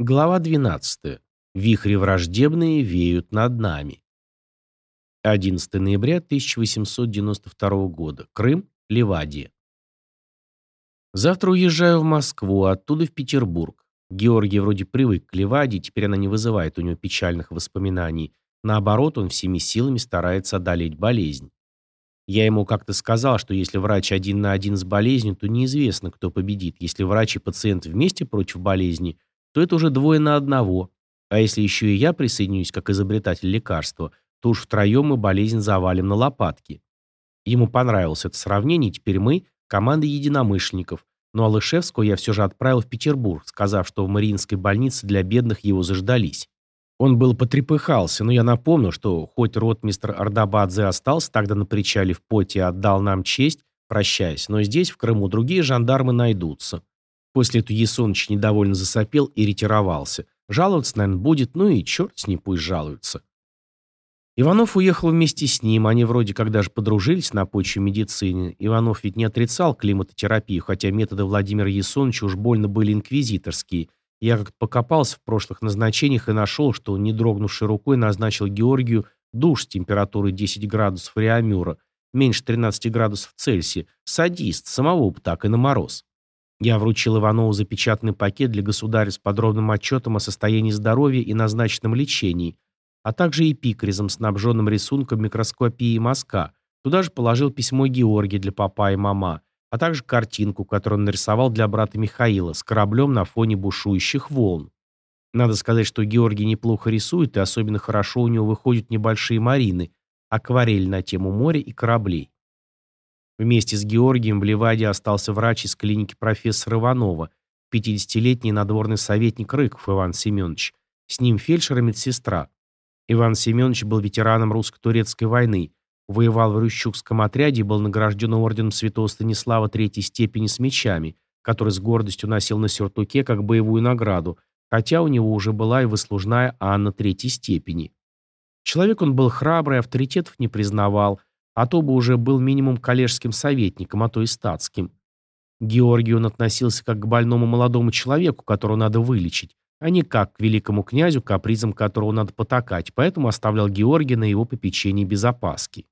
Глава 12. Вихри враждебные веют над нами. 11 ноября 1892 года. Крым, Ливадия. Завтра уезжаю в Москву, оттуда в Петербург. Георгий вроде привык к Ливадии, теперь она не вызывает у него печальных воспоминаний. Наоборот, он всеми силами старается одолеть болезнь. Я ему как-то сказал, что если врач один на один с болезнью, то неизвестно, кто победит. Если врач и пациент вместе против болезни – то это уже двое на одного. А если еще и я присоединюсь как изобретатель лекарства, то уж втроем мы болезнь завалим на лопатки. Ему понравилось это сравнение, теперь мы – команда единомышленников. Ну а Лышевского я все же отправил в Петербург, сказав, что в Мариинской больнице для бедных его заждались. Он был потрепыхался, но я напомню, что хоть ротмистр Ардабадзе остался тогда на причале в поте и отдал нам честь, прощаясь, но здесь, в Крыму, другие жандармы найдутся. После этого Есоныч недовольно засопел и ретировался. Жаловаться, наверное, будет, ну и черт с ним пусть жалуется. Иванов уехал вместе с ним, они вроде как даже подружились на почве медицины. Иванов ведь не отрицал климатотерапию, хотя методы Владимира Есоновича уж больно были инквизиторские. Я как-то покопался в прошлых назначениях и нашел, что он, не дрогнувшей рукой, назначил Георгию душ с температурой 10 градусов реамюра, меньше 13 градусов Цельсия, садист, самого так и на мороз. Я вручил Иванову запечатанный пакет для государя с подробным отчетом о состоянии здоровья и назначенном лечении, а также эпикризом, снабженным рисунком микроскопии мазка. Туда же положил письмо Георгия для папа и мама, а также картинку, которую он нарисовал для брата Михаила с кораблем на фоне бушующих волн. Надо сказать, что Георгий неплохо рисует, и особенно хорошо у него выходят небольшие марины, акварель на тему моря и кораблей. Вместе с Георгием в Ливаде остался врач из клиники профессора Иванова, 50-летний надворный советник Рыков Иван Семенович. С ним фельдшер и медсестра. Иван Семенович был ветераном русско-турецкой войны, воевал в Рющукском отряде и был награжден орденом святого Станислава третьей степени с мечами, который с гордостью носил на сюртуке как боевую награду, хотя у него уже была и выслужная Анна третьей степени. Человек он был храбрый, авторитетов не признавал, а то бы уже был минимум коллежским советником, а то и статским. Георгий он относился как к больному молодому человеку, которого надо вылечить, а не как к великому князю, капризам которого надо потакать, поэтому оставлял Георгия на его попечении без опаски.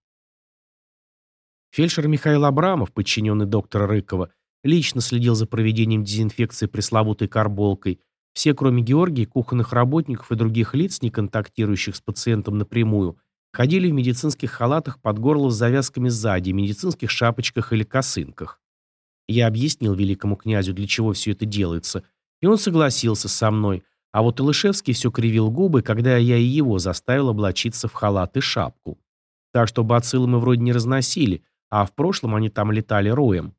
Фельдшер Михаил Абрамов, подчиненный доктора Рыкова, лично следил за проведением дезинфекции пресловутой карболкой. Все, кроме Георгия, кухонных работников и других лиц, не контактирующих с пациентом напрямую, ходили в медицинских халатах под горло с завязками сзади, медицинских шапочках или косынках. Я объяснил великому князю, для чего все это делается, и он согласился со мной, а вот Илышевский все кривил губы, когда я и его заставил облачиться в халат и шапку. Так что бациллы мы вроде не разносили, а в прошлом они там летали роем.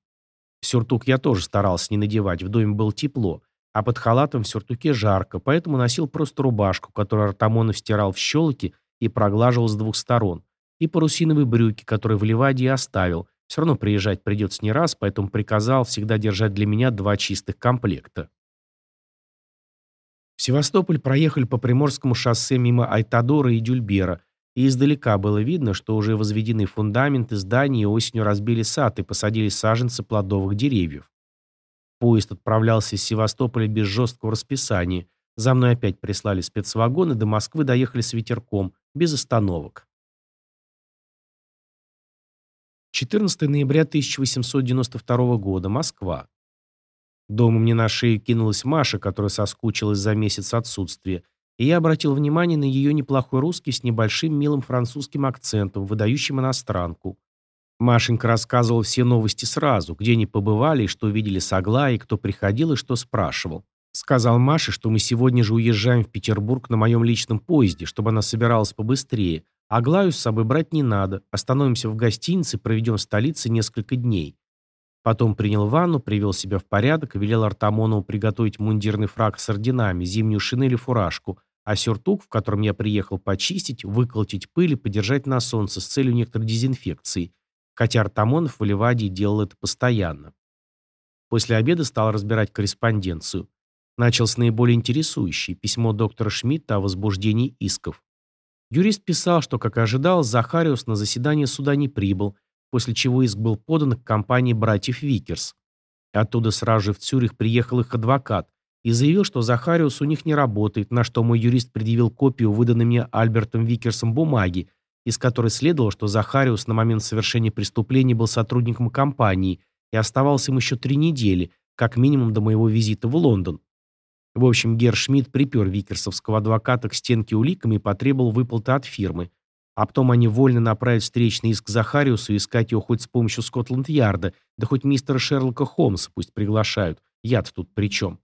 Сюртук я тоже старался не надевать, в доме было тепло, а под халатом в сюртуке жарко, поэтому носил просто рубашку, которую Артамонов стирал в щелоке и проглаживал с двух сторон, и парусиновые брюки, которые в Ливадии оставил. Все равно приезжать придется не раз, поэтому приказал всегда держать для меня два чистых комплекта. В Севастополь проехали по Приморскому шоссе мимо Айтадора и Дюльбера, и издалека было видно, что уже возведены фундаменты зданий и осенью разбили сад и посадили саженцы плодовых деревьев. Поезд отправлялся из Севастополя без жесткого расписания. За мной опять прислали спецвагон, и до Москвы доехали с ветерком, без остановок. 14 ноября 1892 года. Москва. Дома мне на шею кинулась Маша, которая соскучилась за месяц отсутствия, и я обратил внимание на ее неплохой русский с небольшим милым французским акцентом, выдающим иностранку. Машенька рассказывала все новости сразу, где они побывали, и что видели с Аглаей, кто приходил и что спрашивал. Сказал Маше, что мы сегодня же уезжаем в Петербург на моем личном поезде, чтобы она собиралась побыстрее, а Глаю с собой брать не надо. Остановимся в гостинице, проведем в столице несколько дней. Потом принял ванну, привел себя в порядок велел Артамонову приготовить мундирный фраг с орденами, зимнюю шинель и фуражку, а сюртук, в котором я приехал, почистить, выколотить пыль и подержать на солнце с целью некоторой дезинфекции, хотя Артамонов в Ливадии делал это постоянно. После обеда стал разбирать корреспонденцию. Начал с наиболее интересующего письмо доктора Шмидта о возбуждении исков. Юрист писал, что, как и ожидал, Захариус на заседание суда не прибыл, после чего иск был подан к компании братьев Викерс. Оттуда сразу же в Цюрих приехал их адвокат, и заявил, что Захариус у них не работает, на что мой юрист предъявил копию выданной мне Альбертом Викерсом бумаги, из которой следовало, что Захариус на момент совершения преступления был сотрудником компании и оставался им еще три недели, как минимум до моего визита в Лондон. В общем, Герр Шмидт припер викерсовского адвоката к стенке уликами и потребовал выплаты от фирмы. А потом они вольно направят встречный иск Захариусу искать его хоть с помощью Скотланд-Ярда, да хоть мистера Шерлока Холмса пусть приглашают. Я-то тут при чем?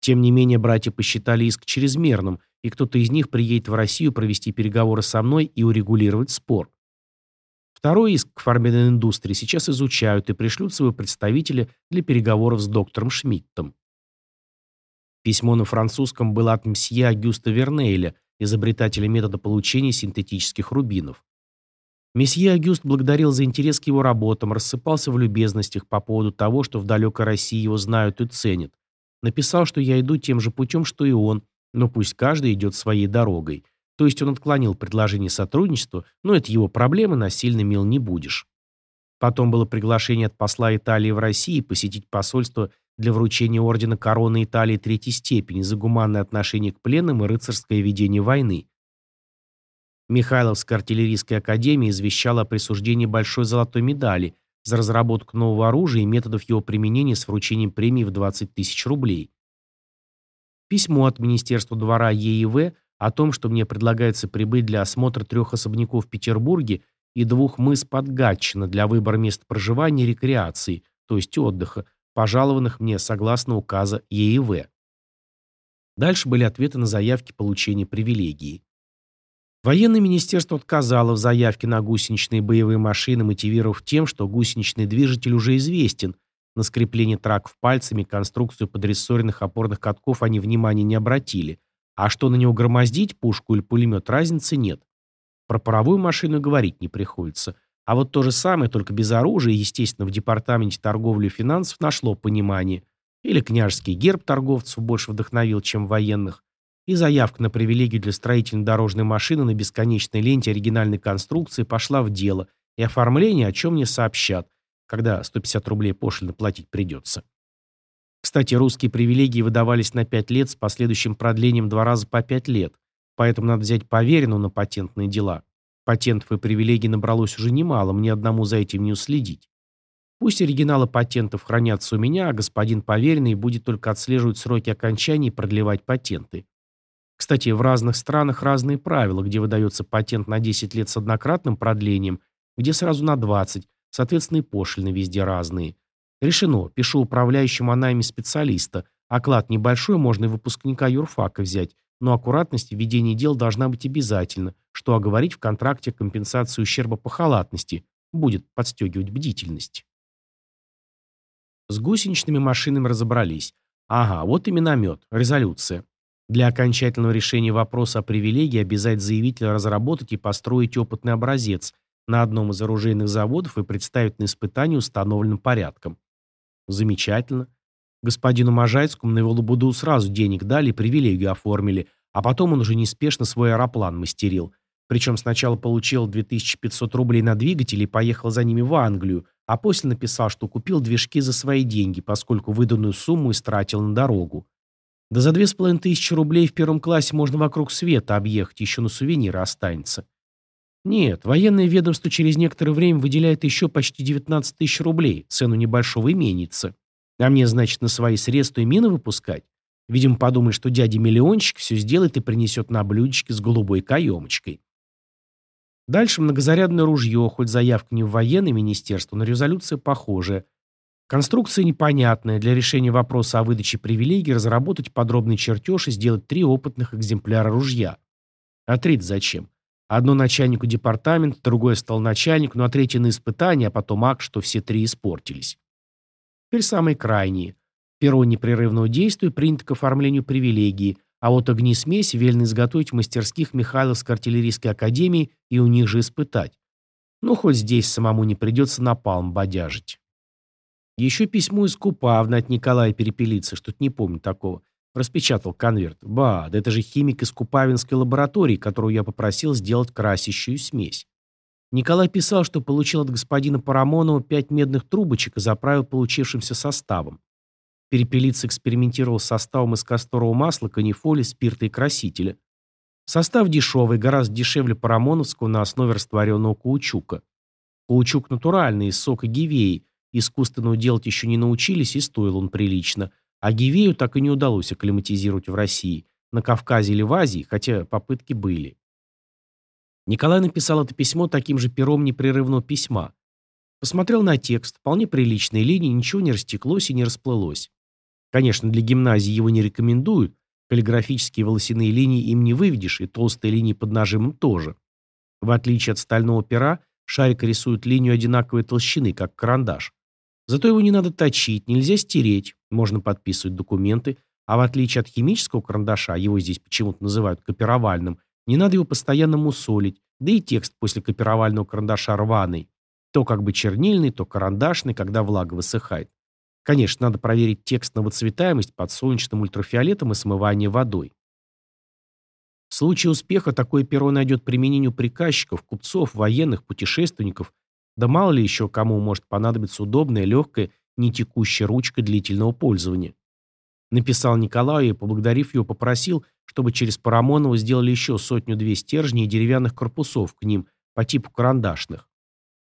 Тем не менее, братья посчитали иск чрезмерным, и кто-то из них приедет в Россию провести переговоры со мной и урегулировать спор. Второй иск к фарменной индустрии сейчас изучают и пришлют своего представителя для переговоров с доктором Шмидтом. Письмо на французском было от мсье Агюста Вернейля, изобретателя метода получения синтетических рубинов. Месье Агюст благодарил за интерес к его работам, рассыпался в любезностях по поводу того, что в далекой России его знают и ценят, Написал, что я иду тем же путем, что и он, но пусть каждый идет своей дорогой. То есть он отклонил предложение сотрудничества, но это его проблемы, насильно мил не будешь. Потом было приглашение от посла Италии в России посетить посольство для вручения ордена короны Италии третьей степени за гуманное отношение к пленным и рыцарское ведение войны. Михайловская артиллерийская академия извещала о присуждении большой золотой медали, за разработку нового оружия и методов его применения с вручением премии в 20 тысяч рублей. Письмо от Министерства двора ЕИВ о том, что мне предлагается прибыть для осмотра трех особняков в Петербурге и двух мыс под Гатчино для выбора места проживания и рекреации, то есть отдыха, пожалованных мне согласно указа ЕИВ. Дальше были ответы на заявки получения привилегии. Военное министерство отказало в заявке на гусеничные боевые машины, мотивировав тем, что гусеничный движитель уже известен. На скрепление траков пальцами конструкцию подрессоренных опорных катков они внимания не обратили. А что на него громоздить, пушку или пулемет, разницы нет. Про паровую машину говорить не приходится. А вот то же самое, только без оружия, естественно, в департаменте торговли и финансов нашло понимание. Или княжеский герб торговцев больше вдохновил, чем военных и заявка на привилегию для строительно-дорожной машины на бесконечной ленте оригинальной конструкции пошла в дело, и оформление о чем мне сообщат, когда 150 рублей пошлины платить придется. Кстати, русские привилегии выдавались на 5 лет с последующим продлением два раза по 5 лет, поэтому надо взять поверенную на патентные дела. Патентов и привилегий набралось уже немало, мне одному за этим не уследить. Пусть оригиналы патентов хранятся у меня, а господин поверенный будет только отслеживать сроки окончания и продлевать патенты. Кстати, в разных странах разные правила, где выдается патент на 10 лет с однократным продлением, где сразу на 20, соответственно и пошлины везде разные. Решено, пишу управляющему о найме специалиста. Оклад небольшой, можно и выпускника юрфака взять, но аккуратность в ведении дел должна быть обязательно, что оговорить в контракте компенсацию ущерба по халатности, будет подстегивать бдительность. С гусеничными машинами разобрались. Ага, вот и миномет, резолюция. Для окончательного решения вопроса о привилегии обязать заявителя разработать и построить опытный образец на одном из оружейных заводов и представить на испытание установленным порядком. Замечательно. Господину Можайскому на его лабуду сразу денег дали привилегию оформили, а потом он уже неспешно свой аэроплан мастерил. Причем сначала получил 2500 рублей на двигатель и поехал за ними в Англию, а после написал, что купил движки за свои деньги, поскольку выданную сумму истратил на дорогу. Да за две с половиной тысячи рублей в первом классе можно вокруг света объехать, еще на сувениры останется. Нет, военное ведомство через некоторое время выделяет еще почти 19 тысяч рублей, цену небольшого именица. А мне, значит, на свои средства и мины выпускать? Видимо, подумает, что дядя-миллионщик все сделает и принесет на блюдечке с голубой каемочкой. Дальше многозарядное ружье, хоть заявка не в военное министерство, но резолюция похожая. Конструкция непонятная. Для решения вопроса о выдаче привилегий разработать подробный чертеж и сделать три опытных экземпляра ружья. А треть зачем? Одно начальнику департамента, другое стал начальник, ну а третье на испытание, а потом акт, что все три испортились. Теперь самые крайние. Перо непрерывного действия принято к оформлению привилегии, а вот огнесмесь велено изготовить в мастерских Михайловской артиллерийской академии и у них же испытать. Ну, хоть здесь самому не придется напалм бодяжить. Еще письмо из Купавна от Николая Перепелицы, что-то не помню такого. Распечатал конверт. Ба, да это же химик из Купавинской лаборатории, которую я попросил сделать красящую смесь. Николай писал, что получил от господина Парамонова пять медных трубочек и заправил получившимся составом. Перепелиц экспериментировал с составом из касторового масла, канифоли, спирта и красителя. Состав дешевый, гораздо дешевле парамоновского на основе растворенного каучука. Каучук натуральный, из сока гивеи. Искусственно делать еще не научились, и стоил он прилично. А гивею так и не удалось акклиматизировать в России. На Кавказе или в Азии, хотя попытки были. Николай написал это письмо таким же пером непрерывного письма. Посмотрел на текст, вполне приличные линии, ничего не растеклось и не расплылось. Конечно, для гимназии его не рекомендуют, каллиграфические волосяные линии им не выведешь, и толстые линии под нажимом тоже. В отличие от стального пера, шарик рисует линию одинаковой толщины, как карандаш. Зато его не надо точить, нельзя стереть, можно подписывать документы, а в отличие от химического карандаша, его здесь почему-то называют копировальным, не надо его постоянно мусолить, да и текст после копировального карандаша рваный. То как бы чернильный, то карандашный, когда влага высыхает. Конечно, надо проверить текст на выцветаемость под солнечным ультрафиолетом и смывание водой. В случае успеха такое перо найдет применение у приказчиков, купцов, военных, путешественников, да мало ли еще кому может понадобиться удобная, легкая, не текущая ручка длительного пользования. Написал Николаю и, поблагодарив его, попросил, чтобы через Парамонова сделали еще сотню-две стержней и деревянных корпусов к ним по типу карандашных.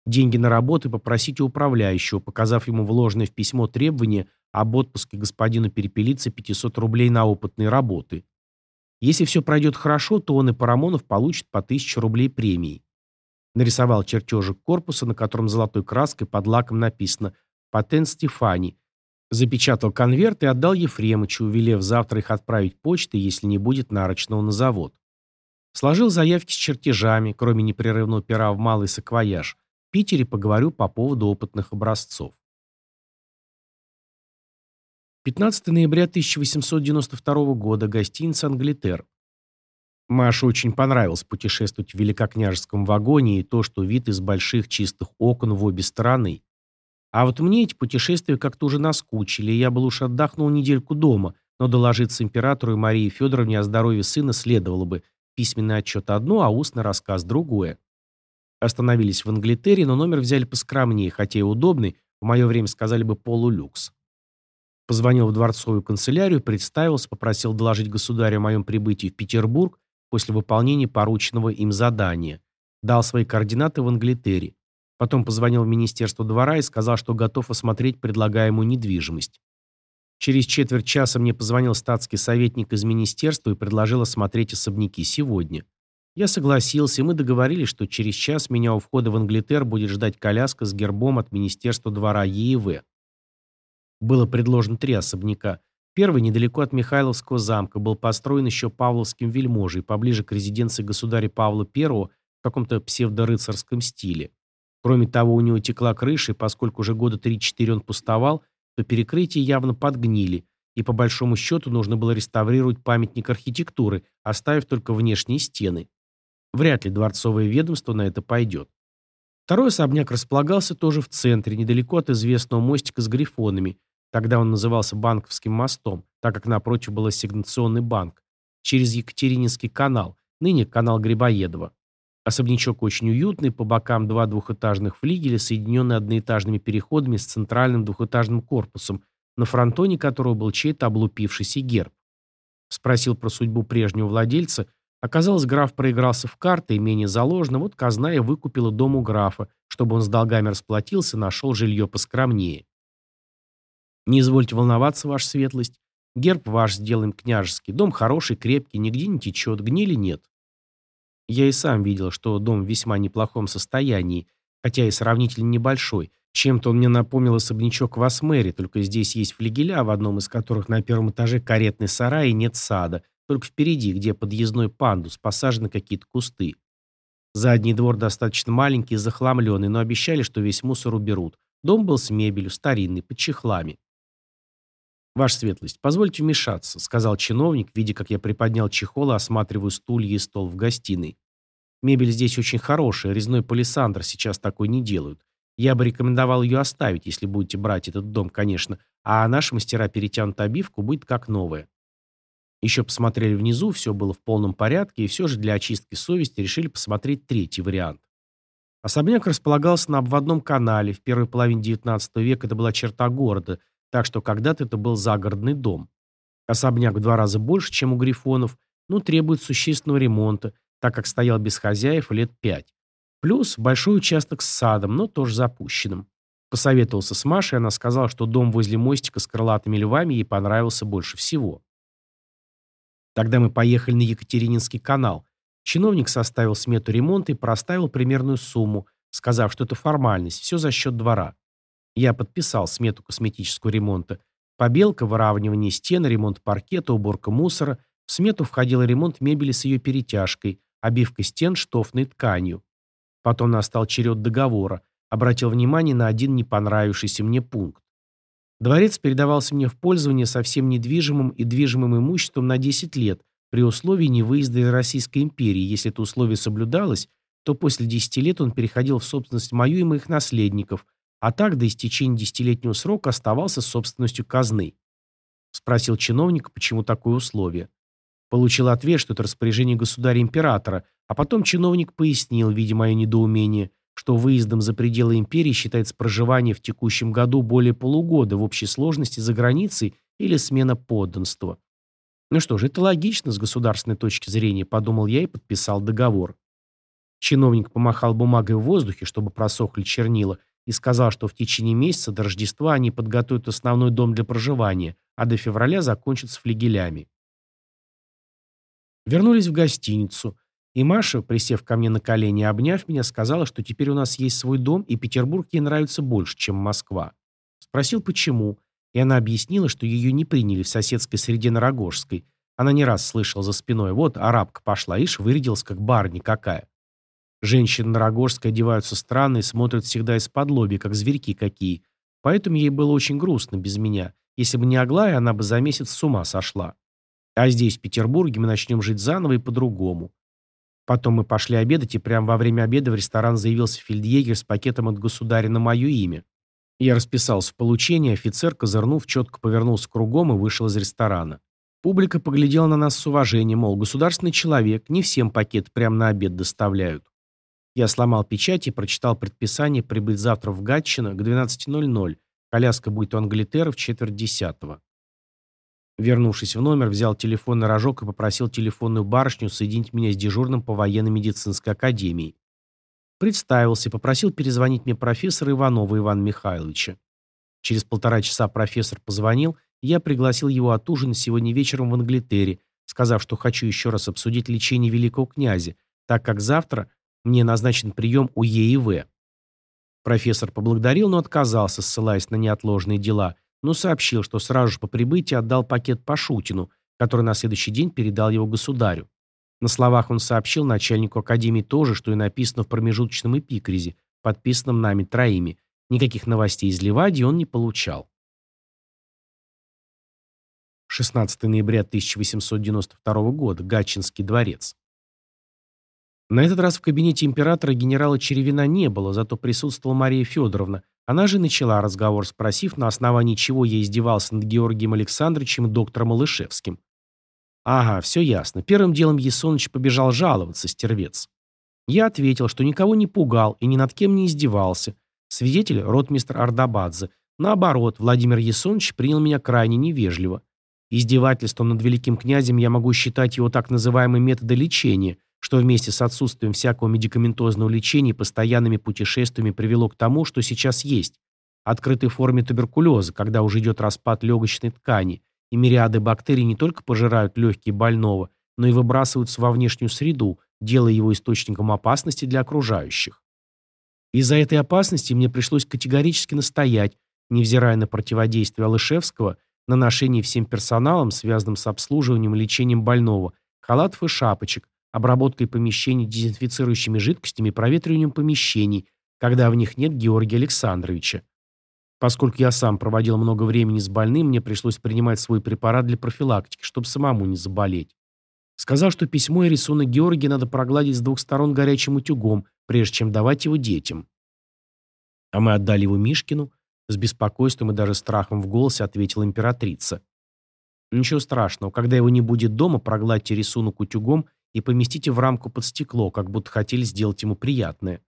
Деньги на работы попросить у управляющего, показав ему вложенное в письмо требование об отпуске господину Перепелице 500 рублей на опытные работы. Если все пройдет хорошо, то он и Парамонов получит по 1000 рублей премии. Нарисовал чертежик корпуса, на котором золотой краской под лаком написано «Патент Стефани», Запечатал конверт и отдал Ефремычу, велев завтра их отправить почтой, если не будет нарочного на завод. Сложил заявки с чертежами, кроме непрерывного пера в малый саквояж. Питере поговорю по поводу опытных образцов. 15 ноября 1892 года. Гостиница «Англитер». Маше очень понравилось путешествовать в великокняжеском вагоне и то, что вид из больших чистых окон в обе стороны. А вот мне эти путешествия как-то уже наскучили, и я бы лучше отдохнул недельку дома, но доложиться императору и Марии Федоровне о здоровье сына следовало бы. Письменный отчет одно, а устный рассказ другое. Остановились в Англитере, но номер взяли поскромнее, хотя и удобный, в мое время сказали бы полулюкс. Позвонил в дворцовую канцелярию, представился, попросил доложить государю о моем прибытии в Петербург после выполнения порученного им задания. Дал свои координаты в Англитере. Потом позвонил в Министерство двора и сказал, что готов осмотреть предлагаемую недвижимость. Через четверть часа мне позвонил статский советник из министерства и предложил осмотреть особняки сегодня. Я согласился, и мы договорились, что через час меня у входа в Англитер будет ждать коляска с гербом от Министерства двора ЕИВ. Было предложено три особняка. Первый, недалеко от Михайловского замка, был построен еще Павловским вельможей, поближе к резиденции государя Павла I в каком-то псевдорыцарском стиле. Кроме того, у него текла крыша, и поскольку уже года 3-4 он пустовал, то перекрытия явно подгнили, и по большому счету нужно было реставрировать памятник архитектуры, оставив только внешние стены. Вряд ли дворцовое ведомство на это пойдет. Второй особняк располагался тоже в центре, недалеко от известного мостика с грифонами. Тогда он назывался Банковским мостом, так как напротив был ассигнационный банк, через Екатерининский канал, ныне канал Грибоедова. Особнячок очень уютный, по бокам два двухэтажных флигеля, соединенные одноэтажными переходами с центральным двухэтажным корпусом, на фронтоне которого был чей-то облупившийся герб. Спросил про судьбу прежнего владельца. Оказалось, граф проигрался в карты, имение заложено, вот казна и выкупила дом у графа, чтобы он с долгами расплатился, нашел жилье поскромнее. Не извольте волноваться, ваша светлость. Герб ваш сделаем княжеский, дом хороший, крепкий, нигде не течет, гнили нет. Я и сам видел, что дом в весьма неплохом состоянии, хотя и сравнительно небольшой. Чем-то он мне напомнил особнячок в Асмере, только здесь есть флигеля, в одном из которых на первом этаже каретный сарай и нет сада, только впереди, где подъездной пандус, посажены какие-то кусты. Задний двор достаточно маленький и захламленный, но обещали, что весь мусор уберут. Дом был с мебелью, старинный, под чехлами. «Ваша светлость, позвольте вмешаться», — сказал чиновник, видя, как я приподнял чехол и осматриваю стулья и стол в гостиной. «Мебель здесь очень хорошая, резной палисандр сейчас такой не делают. Я бы рекомендовал ее оставить, если будете брать этот дом, конечно, а наши мастера перетянут обивку, будет как новая». Еще посмотрели внизу, все было в полном порядке, и все же для очистки совести решили посмотреть третий вариант. Особняк располагался на обводном канале. В первой половине XIX века это была черта города — так что когда-то это был загородный дом. Особняк в два раза больше, чем у Грифонов, но требует существенного ремонта, так как стоял без хозяев лет пять. Плюс большой участок с садом, но тоже запущенным. Посоветовался с Машей, она сказала, что дом возле мостика с крылатыми львами ей понравился больше всего. Тогда мы поехали на Екатерининский канал. Чиновник составил смету ремонта и проставил примерную сумму, сказав, что это формальность, все за счет двора. Я подписал смету косметического ремонта. Побелка, выравнивание стен, ремонт паркета, уборка мусора. В смету входил ремонт мебели с ее перетяжкой, обивка стен штофной тканью. Потом настал черед договора. Обратил внимание на один не понравившийся мне пункт. Дворец передавался мне в пользование со всем недвижимым и движимым имуществом на 10 лет, при условии невыезда из Российской империи. Если это условие соблюдалось, то после 10 лет он переходил в собственность мою и моих наследников, а так до истечения десятилетнего срока оставался собственностью казны. Спросил чиновника, почему такое условие. Получил ответ, что это распоряжение государя-императора, а потом чиновник пояснил, видя мое недоумение, что выездом за пределы империи считается проживание в текущем году более полугода в общей сложности за границей или смена подданства. Ну что же, это логично с государственной точки зрения, подумал я и подписал договор. Чиновник помахал бумагой в воздухе, чтобы просохли чернила, и сказал, что в течение месяца до Рождества они подготовят основной дом для проживания, а до февраля закончат с флигелями. Вернулись в гостиницу, и Маша, присев ко мне на колени и обняв меня, сказала, что теперь у нас есть свой дом, и Петербург ей нравится больше, чем Москва. Спросил, почему, и она объяснила, что ее не приняли в соседской среде на Рогожской. Она не раз слышала за спиной, вот арабка пошла, ишь, вырядилась, как барни какая. Женщины на Рогожской одеваются странно и смотрят всегда из-под лоби, как зверьки какие. Поэтому ей было очень грустно без меня. Если бы не Аглая, она бы за месяц с ума сошла. А здесь, в Петербурге, мы начнем жить заново и по-другому. Потом мы пошли обедать, и прямо во время обеда в ресторан заявился фельдъегер с пакетом от государя на мое имя. Я расписался в получении, офицер, козырнув, четко повернулся кругом и вышел из ресторана. Публика поглядела на нас с уважением, мол, государственный человек, не всем пакет прямо на обед доставляют. Я сломал печать и прочитал предписание прибыть завтра в Гатчино к 12.00. Коляска будет у Англитера в четверть десятого. Вернувшись в номер, взял телефонный рожок и попросил телефонную барышню соединить меня с дежурным по военно-медицинской академии. Представился попросил перезвонить мне профессора Иванова Ивана Михайловича. Через полтора часа профессор позвонил, я пригласил его отужинать сегодня вечером в Англитере, сказав, что хочу еще раз обсудить лечение великого князя, так как завтра мне назначен прием у ЕИВ. Профессор поблагодарил, но отказался, ссылаясь на неотложные дела, но сообщил, что сразу же по прибытии отдал пакет Пашутину, который на следующий день передал его государю. На словах он сообщил начальнику академии то же, что и написано в промежуточном эпикризе, подписанном нами троими. Никаких новостей из Ливадии он не получал. 16 ноября 1892 года. Гатчинский дворец. На этот раз в кабинете императора генерала Черевина не было, зато присутствовала Мария Федоровна, она же начала разговор, спросив, на основании чего я издевался над Георгием Александровичем и доктором Малышевским. Ага, все ясно. Первым делом Есоныч побежал жаловаться, стервец. Я ответил, что никого не пугал и ни над кем не издевался. Свидетель – ротмистр Ардабадзе. Наоборот, Владимир Есонович принял меня крайне невежливо. Издевательством над великим князем я могу считать его так называемые методы лечения, что вместе с отсутствием всякого медикаментозного лечения и постоянными путешествиями привело к тому, что сейчас есть. Открытой форме туберкулеза, когда уже идет распад легочной ткани, и мириады бактерий не только пожирают легкие больного, но и выбрасываются во внешнюю среду, делая его источником опасности для окружающих. Из-за этой опасности мне пришлось категорически настоять, невзирая на противодействие Алышевского, на ношение всем персоналом, связанным с обслуживанием и лечением больного, халатов и шапочек, обработкой помещений дезинфицирующими жидкостями и проветриванием помещений, когда в них нет Георгия Александровича. Поскольку я сам проводил много времени с больным, мне пришлось принимать свой препарат для профилактики, чтобы самому не заболеть. Сказал, что письмо и рисунок Георгия надо прогладить с двух сторон горячим утюгом, прежде чем давать его детям. А мы отдали его Мишкину, с беспокойством и даже страхом в голосе ответила императрица. Ничего страшного, когда его не будет дома, прогладьте рисунок утюгом и поместите в рамку под стекло, как будто хотели сделать ему приятное.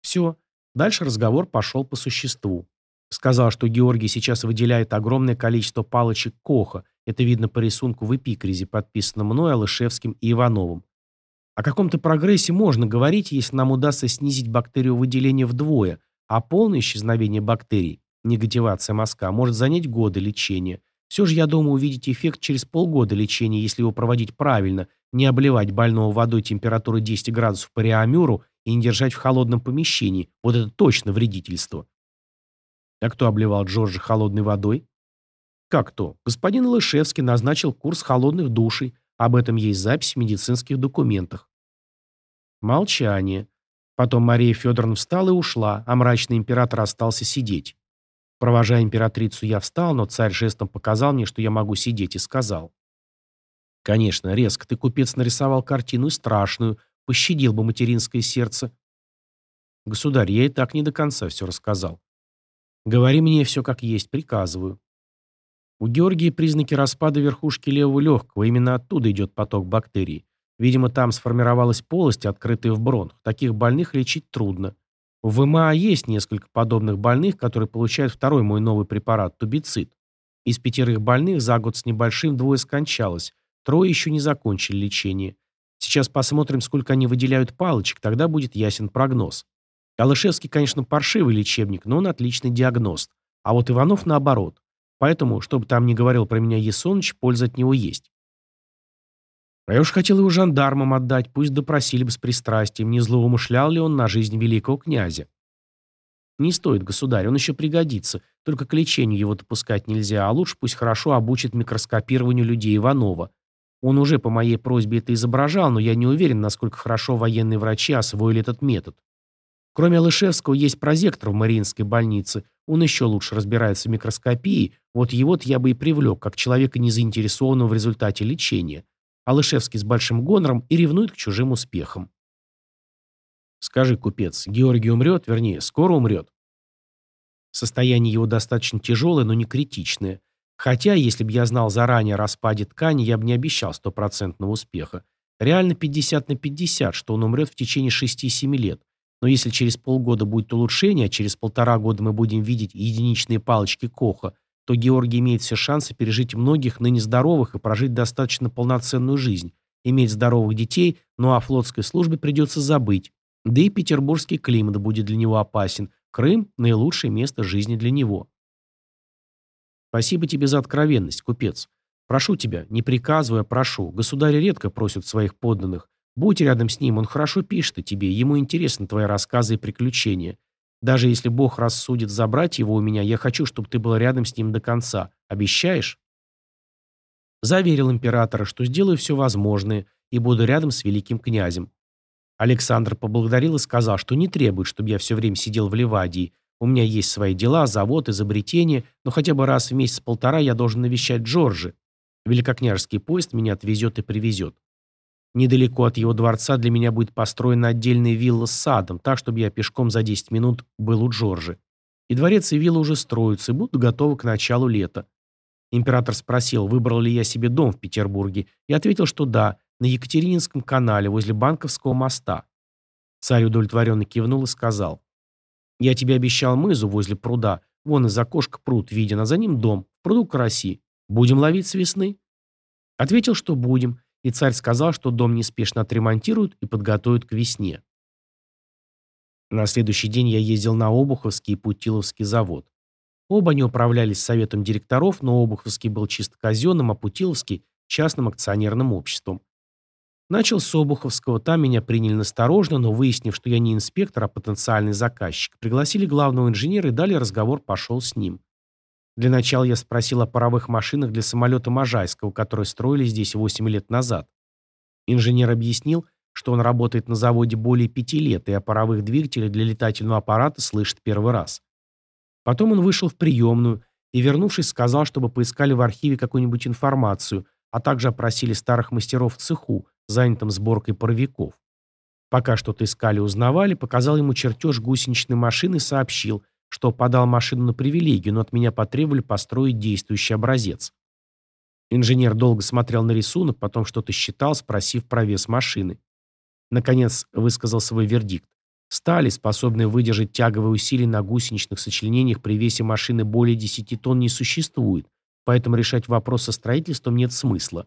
Все. Дальше разговор пошел по существу. Сказал, что Георгий сейчас выделяет огромное количество палочек Коха. Это видно по рисунку в эпикризе, подписанном мной, Алышевским и Ивановым. О каком-то прогрессе можно говорить, если нам удастся снизить бактериовыделение вдвое, а полное исчезновение бактерий, негативация мазка, может занять годы лечения. Все же, я думаю, увидеть эффект через полгода лечения, если его проводить правильно, не обливать больного водой температуры 10 градусов по реамюру и не держать в холодном помещении. Вот это точно вредительство. А кто обливал Джорджа холодной водой? Как то? Господин Лышевский назначил курс холодных душей. Об этом есть запись в медицинских документах. Молчание. Потом Мария Федоровна встала и ушла, а мрачный император остался сидеть. Провожая императрицу, я встал, но царь жестом показал мне, что я могу сидеть, и сказал. Конечно, резко ты, купец, нарисовал картину страшную, пощадил бы материнское сердце. Государь, я и так не до конца все рассказал. Говори мне все как есть, приказываю. У Георгия признаки распада верхушки левого легкого, именно оттуда идет поток бактерий. Видимо, там сформировалась полость, открытая в бронх. Таких больных лечить трудно. В ВМА есть несколько подобных больных, которые получают второй мой новый препарат – тубицид. Из пятерых больных за год с небольшим двое скончалось, трое еще не закончили лечение. Сейчас посмотрим, сколько они выделяют палочек, тогда будет ясен прогноз. Алышевский, конечно, паршивый лечебник, но он отличный диагност. А вот Иванов наоборот. Поэтому, чтобы там не говорил про меня Есоныч, польза от него есть. А я уж хотел его жандармам отдать, пусть допросили бы с пристрастием, не злоумышлял ли он на жизнь великого князя. Не стоит, государь, он еще пригодится, только к лечению его допускать нельзя, а лучше пусть хорошо обучит микроскопированию людей Иванова. Он уже по моей просьбе это изображал, но я не уверен, насколько хорошо военные врачи освоили этот метод. Кроме Алышевского есть прозектор в Мариинской больнице, он еще лучше разбирается в микроскопии, вот его-то я бы и привлек, как человека, не заинтересованного в результате лечения. Алышевский с большим гонором и ревнует к чужим успехам. Скажи, купец, Георгий умрет, вернее, скоро умрет? Состояние его достаточно тяжелое, но не критичное. Хотя, если бы я знал заранее о распаде ткани, я бы не обещал стопроцентного успеха. Реально 50 на 50, что он умрет в течение 6-7 лет. Но если через полгода будет улучшение, а через полтора года мы будем видеть единичные палочки Коха, то Георгий имеет все шансы пережить многих ныне здоровых и прожить достаточно полноценную жизнь, иметь здоровых детей, но о флотской службе придется забыть. Да и петербургский климат будет для него опасен. Крым – наилучшее место жизни для него. Спасибо тебе за откровенность, купец. Прошу тебя, не приказывая, прошу. Государи редко просят своих подданных. Будь рядом с ним, он хорошо пишет о тебе, ему интересны твои рассказы и приключения. Даже если Бог рассудит забрать его у меня, я хочу, чтобы ты был рядом с ним до конца. Обещаешь?» Заверил императора, что сделаю все возможное и буду рядом с великим князем. Александр поблагодарил и сказал, что не требует, чтобы я все время сидел в Ливадии. У меня есть свои дела, завод, изобретения, но хотя бы раз в месяц-полтора я должен навещать Джорджи. Великокняжеский поезд меня отвезет и привезет. Недалеко от его дворца для меня будет построена отдельная вилла с садом, так, чтобы я пешком за 10 минут был у Джорджи. И дворец и вилла уже строятся и будут готовы к началу лета. Император спросил, выбрал ли я себе дом в Петербурге, и ответил, что да, на Екатерининском канале, возле Банковского моста. Царь удовлетворенно кивнул и сказал, «Я тебе обещал мызу возле пруда, вон из окошка пруд виден, а за ним дом, в пруду караси. Будем ловить с весны?» Ответил, что будем, и царь сказал, что дом неспешно отремонтируют и подготовят к весне. На следующий день я ездил на Обуховский и Путиловский завод. Оба они управлялись советом директоров, но Обуховский был чисто казенным, а Путиловский – частным акционерным обществом. Начал с Обуховского, там меня приняли насторожно, но выяснив, что я не инспектор, а потенциальный заказчик, пригласили главного инженера и далее разговор пошел с ним. Для начала я спросил о паровых машинах для самолета Можайского, которые строили здесь 8 лет назад. Инженер объяснил, что он работает на заводе более пяти лет и о паровых двигателях для летательного аппарата слышит первый раз. Потом он вышел в приемную и, вернувшись, сказал, чтобы поискали в архиве какую-нибудь информацию, а также опросили старых мастеров в цеху, занятом сборкой паровиков. Пока что-то искали узнавали, показал ему чертеж гусеничной машины и сообщил, что подал машину на привилегию, но от меня потребовали построить действующий образец. Инженер долго смотрел на рисунок, потом что-то считал, спросив про вес машины. Наконец высказал свой вердикт. Стали, способные выдержать тяговые усилия на гусеничных сочленениях при весе машины более 10 тонн не существует, поэтому решать вопрос со строительством нет смысла.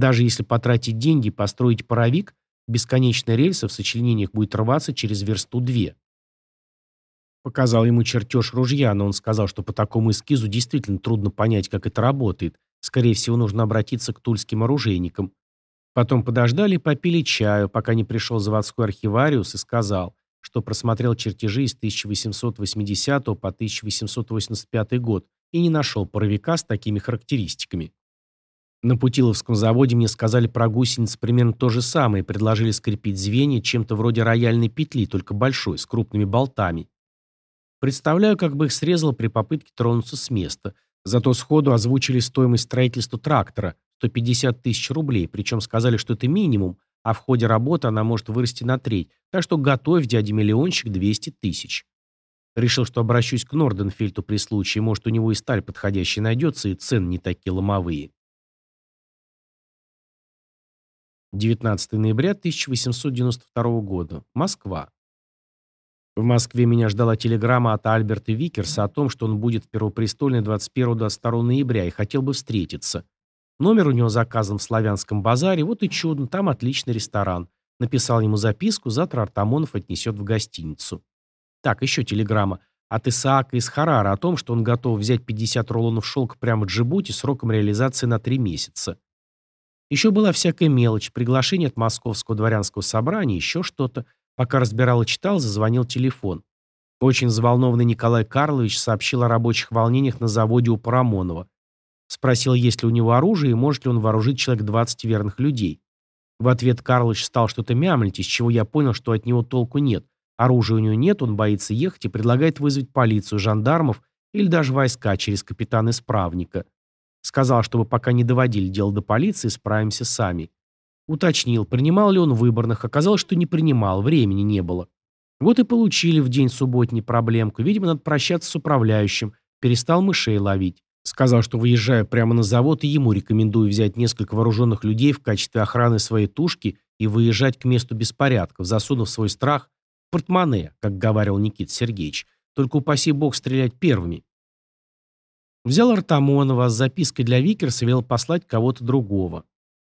Даже если потратить деньги и построить паровик, бесконечная рельса в сочленениях будет рваться через версту две. Показал ему чертеж ружья, но он сказал, что по такому эскизу действительно трудно понять, как это работает. Скорее всего, нужно обратиться к тульским оружейникам. Потом подождали и попили чаю, пока не пришел заводской архивариус и сказал, что просмотрел чертежи из 1880 по 1885 год и не нашел паровика с такими характеристиками. На Путиловском заводе мне сказали про гусениц примерно то же самое и предложили скрепить звенья чем-то вроде рояльной петли, только большой, с крупными болтами. Представляю, как бы их срезал при попытке тронуться с места. Зато сходу озвучили стоимость строительства трактора – 150 тысяч рублей, причем сказали, что это минимум, а в ходе работы она может вырасти на треть, так что готовь, дядя миллиончик, 200 тысяч. Решил, что обращусь к Норденфельту при случае, может, у него и сталь подходящая найдется, и цены не такие ломовые. 19 ноября 1892 года. Москва. В Москве меня ждала телеграмма от Альберта Викерса о том, что он будет в Первопрестольной 21-22 ноября и хотел бы встретиться. Номер у него заказан в Славянском базаре, вот и чудно, там отличный ресторан. Написал ему записку, завтра Артамонов отнесет в гостиницу. Так, еще телеграмма от Исаака из Харара о том, что он готов взять 50 рулонов шелка прямо в Джибути сроком реализации на 3 месяца. Еще была всякая мелочь, приглашение от Московского дворянского собрания, еще что-то. Пока разбирал и читал, зазвонил телефон. Очень взволнованный Николай Карлович сообщил о рабочих волнениях на заводе у Парамонова. Спросил, есть ли у него оружие и может ли он вооружить человек 20 верных людей. В ответ Карлович стал что-то мямлить, из чего я понял, что от него толку нет. Оружия у него нет, он боится ехать и предлагает вызвать полицию, жандармов или даже войска через капитана-исправника. Сказал, чтобы пока не доводили дело до полиции, справимся сами. Уточнил, принимал ли он выборных. Оказалось, что не принимал, времени не было. Вот и получили в день субботний проблемку. Видимо, надо прощаться с управляющим. Перестал мышей ловить. Сказал, что выезжаю прямо на завод, и ему рекомендую взять несколько вооруженных людей в качестве охраны своей тушки и выезжать к месту беспорядков, засунув свой страх в портмоне, как говорил Никита Сергеевич. Только упаси бог стрелять первыми. Взял Артамонова, а с запиской для Викерса велел послать кого-то другого.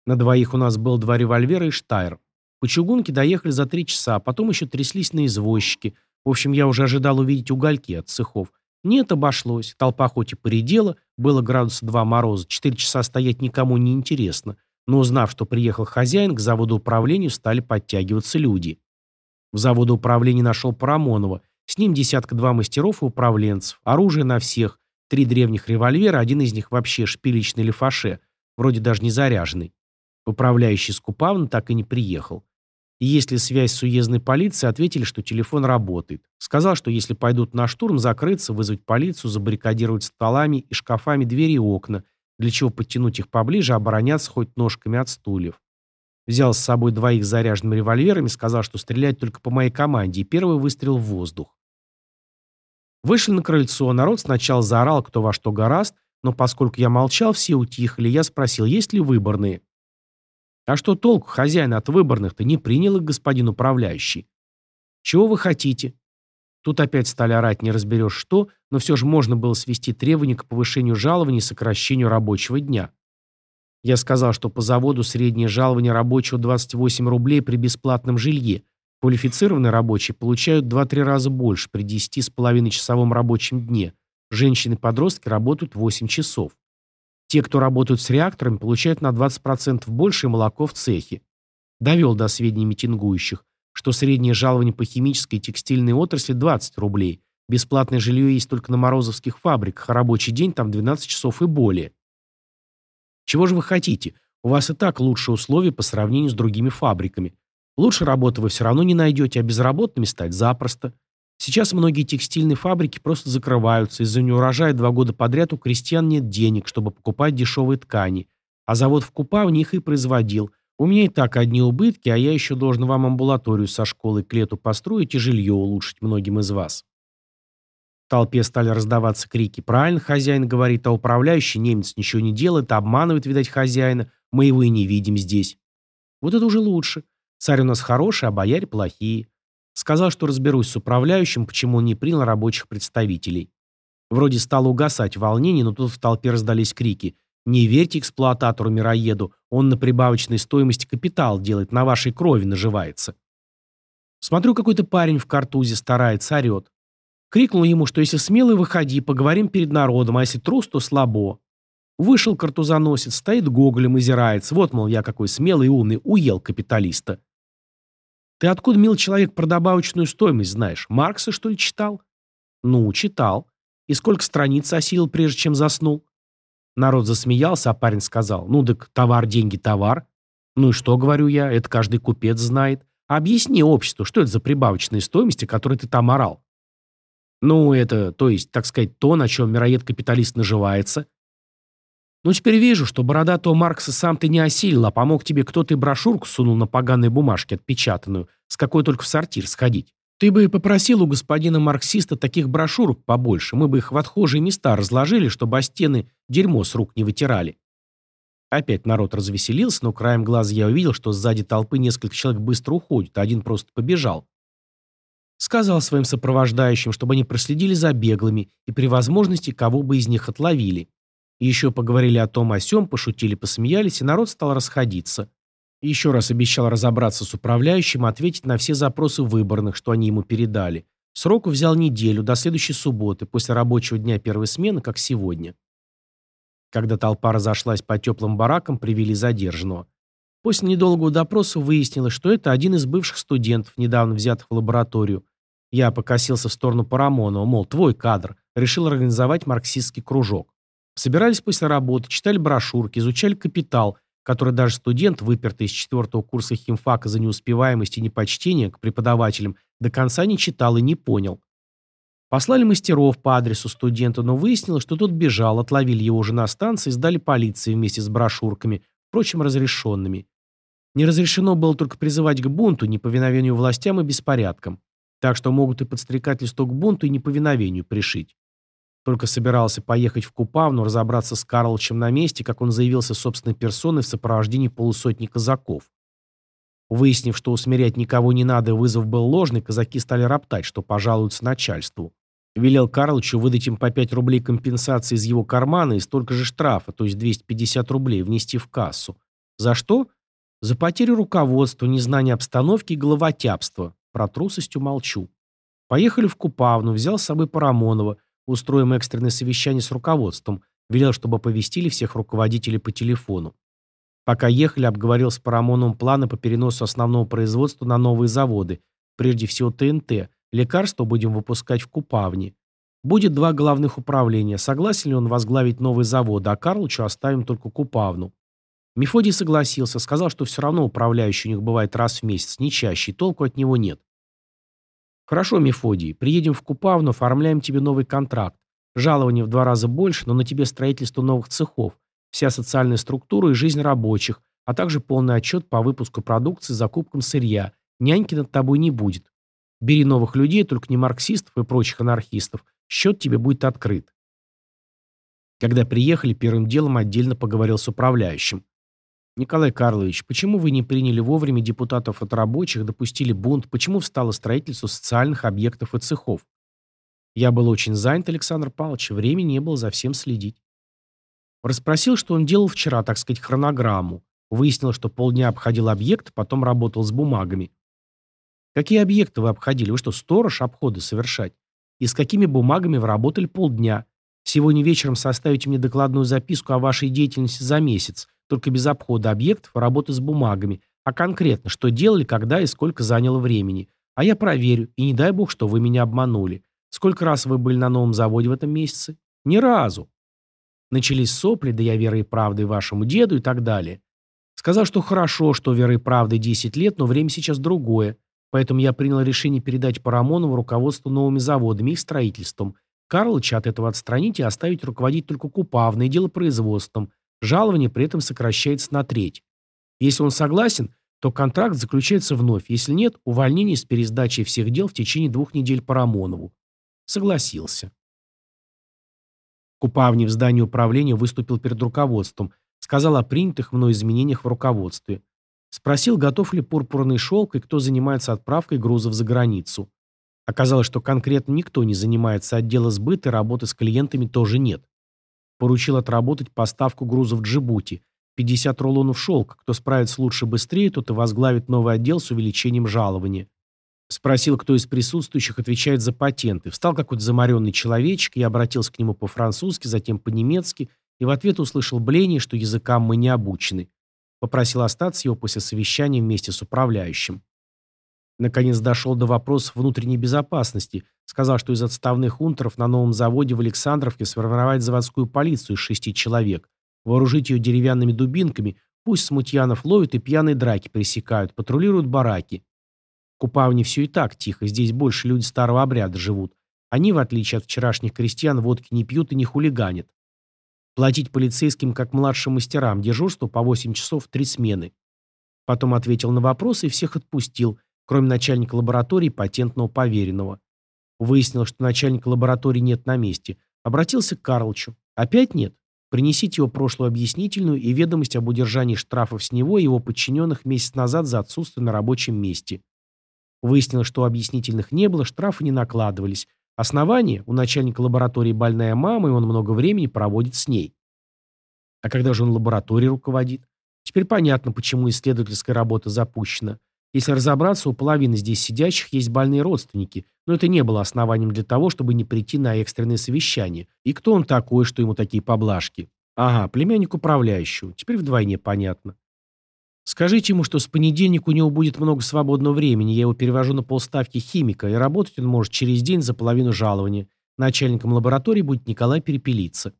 На двоих у нас был два револьвера и штайр. По чугунке доехали за три часа, а потом еще тряслись на извозчике. В общем, я уже ожидал увидеть угольки от цехов. Нет, обошлось. Толпа хоть и поредела, было градуса два мороза, четыре часа стоять никому не интересно. Но узнав, что приехал хозяин, к заводу управления стали подтягиваться люди. В заводу управления нашел Парамонова. С ним десятка-два мастеров и управленцев. Оружие на всех. Три древних револьвера, один из них вообще шпилечный лефаше, вроде даже не заряженный. Управляющий Скупавна так и не приехал. И если связь с уездной полицией, ответили, что телефон работает. Сказал, что если пойдут на штурм, закрыться, вызвать полицию, забаррикадировать столами и шкафами двери и окна, для чего подтянуть их поближе, обороняться хоть ножками от стульев. Взял с собой двоих заряженными револьверами, сказал, что стрелять только по моей команде, и первый выстрел в воздух. Вышли на крыльцо, народ сначала заорал, кто во что гораст, но поскольку я молчал, все утихли, я спросил, есть ли выборные. А что толку, хозяин от выборных-то не принял их господин управляющий? Чего вы хотите? Тут опять стали орать, не разберешь что, но все же можно было свести требования к повышению жалований и сокращению рабочего дня. Я сказал, что по заводу среднее жалование рабочего 28 рублей при бесплатном жилье. Квалифицированные рабочие получают 2-3 раза больше при 10,5-часовом рабочем дне. Женщины-подростки работают 8 часов. Те, кто работают с реакторами, получают на 20% больше молоко в цехе. Довел до сведений митингующих, что среднее жалование по химической и текстильной отрасли 20 рублей. Бесплатное жилье есть только на морозовских фабриках, а рабочий день там 12 часов и более. Чего же вы хотите? У вас и так лучшие условия по сравнению с другими фабриками. Лучше работы вы все равно не найдете, а безработными стать запросто. Сейчас многие текстильные фабрики просто закрываются. Из-за неурожая два года подряд у крестьян нет денег, чтобы покупать дешевые ткани. А завод в Купа у них и производил. У меня и так одни убытки, а я еще должен вам амбулаторию со школой к лету построить и жилье улучшить многим из вас. В толпе стали раздаваться крики. Правильно хозяин говорит, а управляющий немец ничего не делает, обманывает, видать, хозяина. Мы его и не видим здесь. Вот это уже лучше. Царь у нас хороший, а бояре плохие. Сказал, что разберусь с управляющим, почему он не принял рабочих представителей. Вроде стало угасать волнение, но тут в толпе раздались крики. «Не верьте эксплуататору-мироеду, он на прибавочной стоимости капитал делает, на вашей крови наживается». Смотрю, какой-то парень в картузе старается, орет. Крикнул ему, что если смелый, выходи, поговорим перед народом, а если трус, то слабо. Вышел картузоносец, стоит гоголем, озирается. Вот, мол, я какой смелый и умный, уел капиталиста. Ты откуда, мил человек, про добавочную стоимость знаешь? Маркса, что ли, читал? Ну, читал. И сколько страниц осилил, прежде чем заснул? Народ засмеялся, а парень сказал, ну так товар, деньги, товар. Ну и что, говорю я, это каждый купец знает. Объясни обществу, что это за прибавочные стоимости, которые ты там орал. Ну, это, то есть, так сказать, то, на чем мироед-капиталист наживается. Ну, теперь вижу, что бородатого Маркса сам ты не осилил, а помог тебе кто-то и брошюрку сунул на поганой бумажке отпечатанную, с какой только в сортир сходить. Ты бы попросил у господина марксиста таких брошюрок побольше, мы бы их в отхожие места разложили, чтобы о стены дерьмо с рук не вытирали. Опять народ развеселился, но краем глаза я увидел, что сзади толпы несколько человек быстро уходят, а один просто побежал. Сказал своим сопровождающим, чтобы они проследили за беглыми и при возможности кого бы из них отловили. Еще поговорили о том о сём, пошутили, посмеялись, и народ стал расходиться. Еще раз обещал разобраться с управляющим, ответить на все запросы выборных, что они ему передали. Сроку взял неделю, до следующей субботы, после рабочего дня первой смены, как сегодня. Когда толпа разошлась по теплым баракам, привели задержанного. После недолгого допроса выяснилось, что это один из бывших студентов, недавно взятых в лабораторию. Я покосился в сторону Парамонова, мол, твой кадр, решил организовать марксистский кружок. Собирались после работы, читали брошюрки, изучали капитал, который даже студент, выпертый из четвертого курса химфака за неуспеваемость и непочтение к преподавателям, до конца не читал и не понял. Послали мастеров по адресу студента, но выяснилось, что тот бежал, отловили его уже на станции и сдали полиции вместе с брошюрками, впрочем, разрешенными. Не разрешено было только призывать к бунту, неповиновению властям и беспорядкам. Так что могут и подстрекательство к бунту и неповиновению пришить. Только собирался поехать в Купавну, разобраться с Карловичем на месте, как он заявился собственной персоной в сопровождении полусотни казаков. Выяснив, что усмирять никого не надо, вызов был ложный, казаки стали роптать, что пожалуются начальству. Велел Карловичу выдать им по 5 рублей компенсации из его кармана и столько же штрафа, то есть 250 рублей, внести в кассу. За что? За потерю руководства, незнание обстановки и головотяпство. Про трусость умолчу. Поехали в Купавну, взял с собой Парамонова, устроим экстренное совещание с руководством, велел, чтобы оповестили всех руководителей по телефону. Пока ехали, обговорил с Парамоновым планы по переносу основного производства на новые заводы, прежде всего ТНТ, лекарства будем выпускать в Купавне. Будет два главных управления, согласен ли он возглавить новые заводы, а Карлычу оставим только Купавну. Мефодий согласился, сказал, что все равно управляющий у них бывает раз в месяц, не чаще, и толку от него нет. Хорошо, Мефодий, приедем в Купавну, оформляем тебе новый контракт. Жалование в два раза больше, но на тебе строительство новых цехов, вся социальная структура и жизнь рабочих, а также полный отчет по выпуску продукции, закупкам сырья. Няньки над тобой не будет. Бери новых людей, только не марксистов и прочих анархистов. Счет тебе будет открыт. Когда приехали, первым делом отдельно поговорил с управляющим. Николай Карлович, почему вы не приняли вовремя депутатов от рабочих, допустили бунт, почему встало строительство социальных объектов и цехов? Я был очень занят, Александр Павлович, времени не было за всем следить. Расспросил, что он делал вчера, так сказать, хронограмму. Выяснил, что полдня обходил объект, потом работал с бумагами. Какие объекты вы обходили? Вы что, сторож обходы совершать? И с какими бумагами вы работали полдня? Сегодня вечером составите мне докладную записку о вашей деятельности за месяц только без обхода объектов работы с бумагами, а конкретно, что делали, когда и сколько заняло времени. А я проверю, и не дай бог, что вы меня обманули. Сколько раз вы были на новом заводе в этом месяце? Ни разу. Начались сопли, да я верой и правдой вашему деду и так далее. Сказал, что хорошо, что верой и правдой 10 лет, но время сейчас другое. Поэтому я принял решение передать Парамонову руководству новыми заводами и строительством. Карлыча от этого отстранить и оставить руководить только Купавной делопроизводством, Жалование при этом сокращается на треть. Если он согласен, то контракт заключается вновь. Если нет, увольнение с пересдачей всех дел в течение двух недель по Рамонову. Согласился. Купавни в здании управления выступил перед руководством, сказал о принятых мной изменениях в руководстве. Спросил, готов ли пурпурный шелк и кто занимается отправкой грузов за границу. Оказалось, что конкретно никто не занимается отдела сбыта и работы с клиентами тоже нет. Поручил отработать поставку грузов в Джибути. 50 рулонов шелка. Кто справится лучше быстрее, тот и возглавит новый отдел с увеличением жалования. Спросил, кто из присутствующих отвечает за патенты. Встал какой-то замаренный человечек, я обратился к нему по-французски, затем по-немецки, и в ответ услышал бление, что языкам мы не обучены. Попросил остаться его после совещания вместе с управляющим. Наконец дошел до вопросов внутренней безопасности. Сказал, что из отставных унтеров на новом заводе в Александровке сформировать заводскую полицию из шести человек, вооружить ее деревянными дубинками, пусть смутьянов ловят и пьяные драки пресекают, патрулируют бараки. В Купавне все и так тихо, здесь больше люди старого обряда живут. Они, в отличие от вчерашних крестьян, водки не пьют и не хулиганят. Платить полицейским как младшим мастерам, дежурство по 8 часов, три смены. Потом ответил на вопросы и всех отпустил, кроме начальника лаборатории патентного поверенного. Выяснилось, что начальника лаборатории нет на месте. Обратился к Карлычу. Опять нет? Принесите его прошлую объяснительную и ведомость об удержании штрафов с него и его подчиненных месяц назад за отсутствие на рабочем месте. Выяснилось, что объяснительных не было, штрафы не накладывались, Основание – у начальника лаборатории больная мама, и он много времени проводит с ней. А когда же он лабораторией руководит? Теперь понятно, почему исследовательская работа запущена. Если разобраться, у половины здесь сидящих есть больные родственники, но это не было основанием для того, чтобы не прийти на экстренное совещание. И кто он такой, что ему такие поблажки? Ага, племянник управляющего. Теперь вдвойне понятно. Скажите ему, что с понедельника у него будет много свободного времени, я его перевожу на полставки химика, и работать он может через день за половину жалования. Начальником лаборатории будет Николай Перепелица.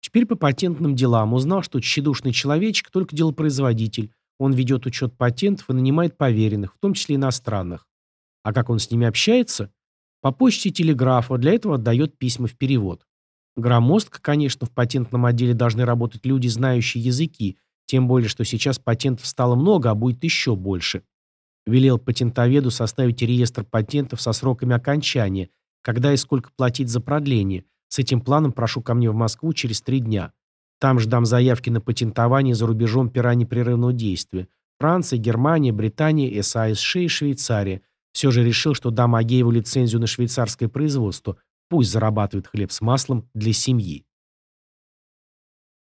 Теперь по патентным делам узнал, что тщедушный человечек только делопроизводитель. Он ведет учет патентов и нанимает поверенных, в том числе иностранных. А как он с ними общается? По почте и телеграфу, для этого отдает письма в перевод. Громоздко, конечно, в патентном отделе должны работать люди, знающие языки, тем более, что сейчас патентов стало много, а будет еще больше. Велел патентоведу составить реестр патентов со сроками окончания, когда и сколько платить за продление. С этим планом прошу ко мне в Москву через три дня. Там ждам заявки на патентование за рубежом пера непрерывного действия. Франция, Германия, Британия, САСШ и Швейцария. Все же решил, что дам Агееву лицензию на швейцарское производство. Пусть зарабатывает хлеб с маслом для семьи.